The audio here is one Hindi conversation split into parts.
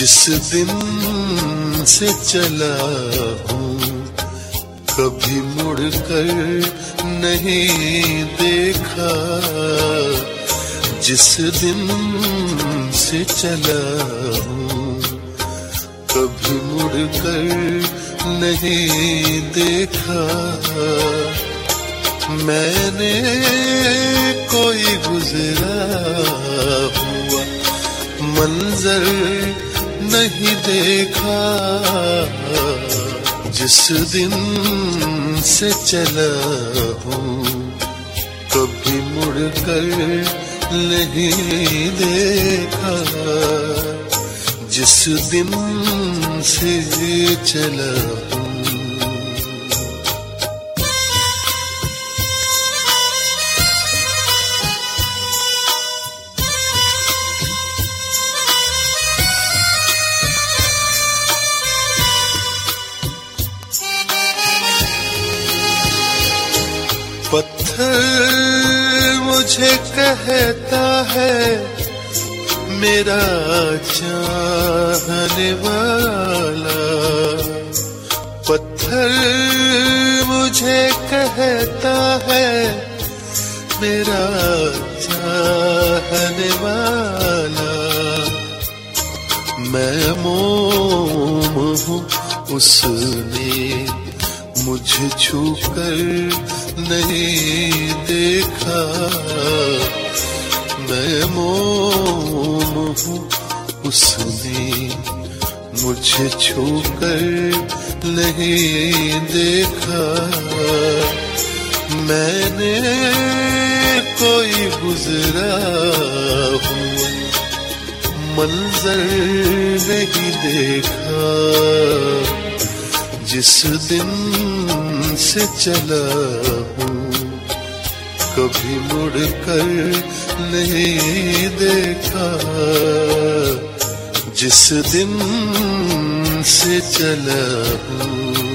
जिस दिन से चला हूँ, कभी मुड़कर नहीं देखा। जिस दिन से चला हूँ, कभी मुड़कर नहीं देखा। मैंने कोई गुजरा हुआ, मंजर नहीं देखा, जिस दिन से चला हूँ, कभी मुड़ कर नहीं देखा, जिस दिन से चला हूँ। मुझे कहता है, मेरा चाहने वाला पत्थर मुझे कहता है, मेरा चाहने वाला मैं मोम हूँ उसने मुझे छू कर नहीं देखा। मैं मोम हूँ उसने मुझे छू कर नहीं देखा। मैंने कोई गुजरा हूँ, मंजर नहीं देखा। जिस दिन से चला हूँ, कभी मुड़ कर नहीं देखा। जिस दिन से चला हूँ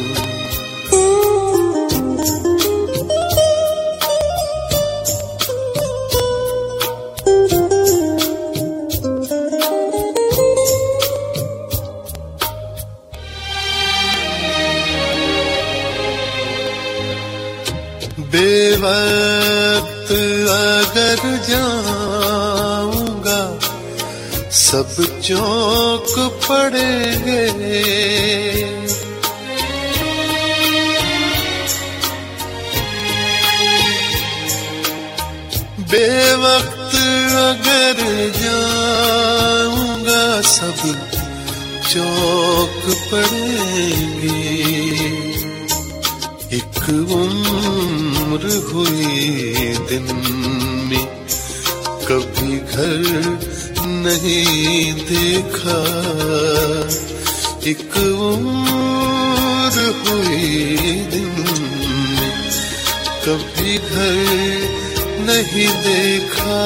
अगर जाऊँगा सब चौक पड़ेंगे। बेवक्त अगर जाऊँगा सब चौक पड़ेंगे। एक उम्र हुई दिन में, कभी घर नहीं देखा। एक उम्र हुई दिन में, कभी घर नहीं देखा।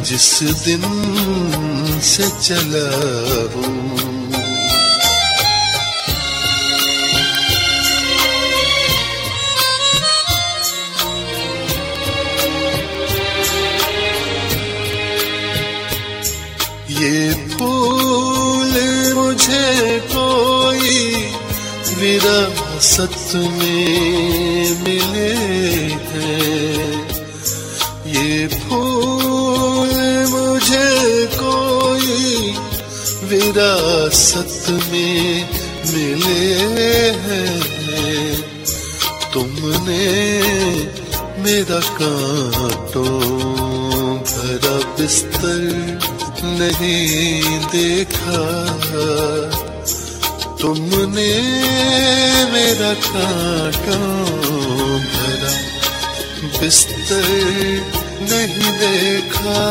जिस दिन से चला हूँ मुझे कोई विरासत में मिले हैं। ये फूल मुझे कोई विरासत में मिले हैं। तुमने मेरा कांटों भरा बिस्तर नहीं देखा। तुमने मेरा कांटों भरा बिस्तर नहीं देखा।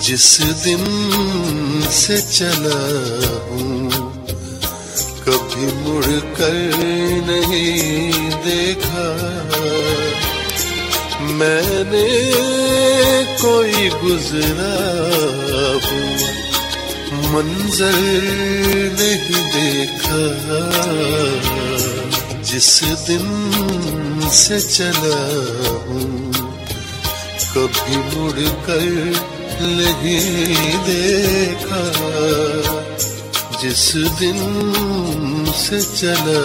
जिस दिन से चला हूँ, कभी मुड़कर नहीं देखा। मैंने कोई गुजरा हुआ, मंजर नहीं देखा, जिस दिन से चला हूँ, कभी मुड़ कर नहीं देखा, जिस दिन से चला